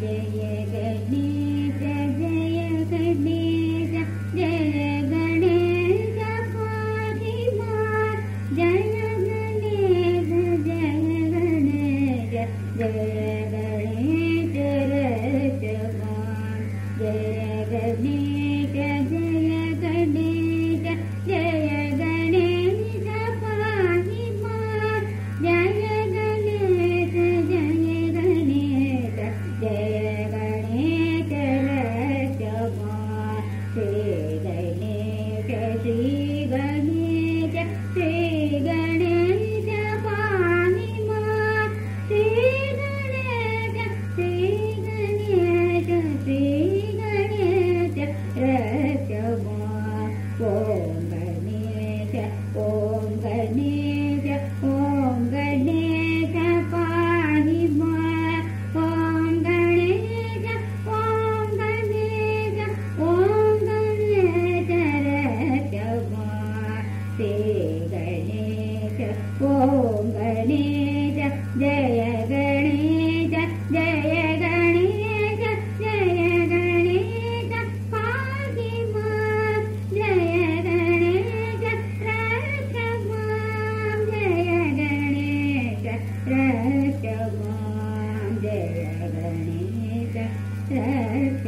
जय गणेश जय गणेश really ॐ गणेश जय गणेश जय गणेश जय गणेश पादिमा जय गणेश प्रशमा जय गणेश रक्षमा जय गणेश रक्ष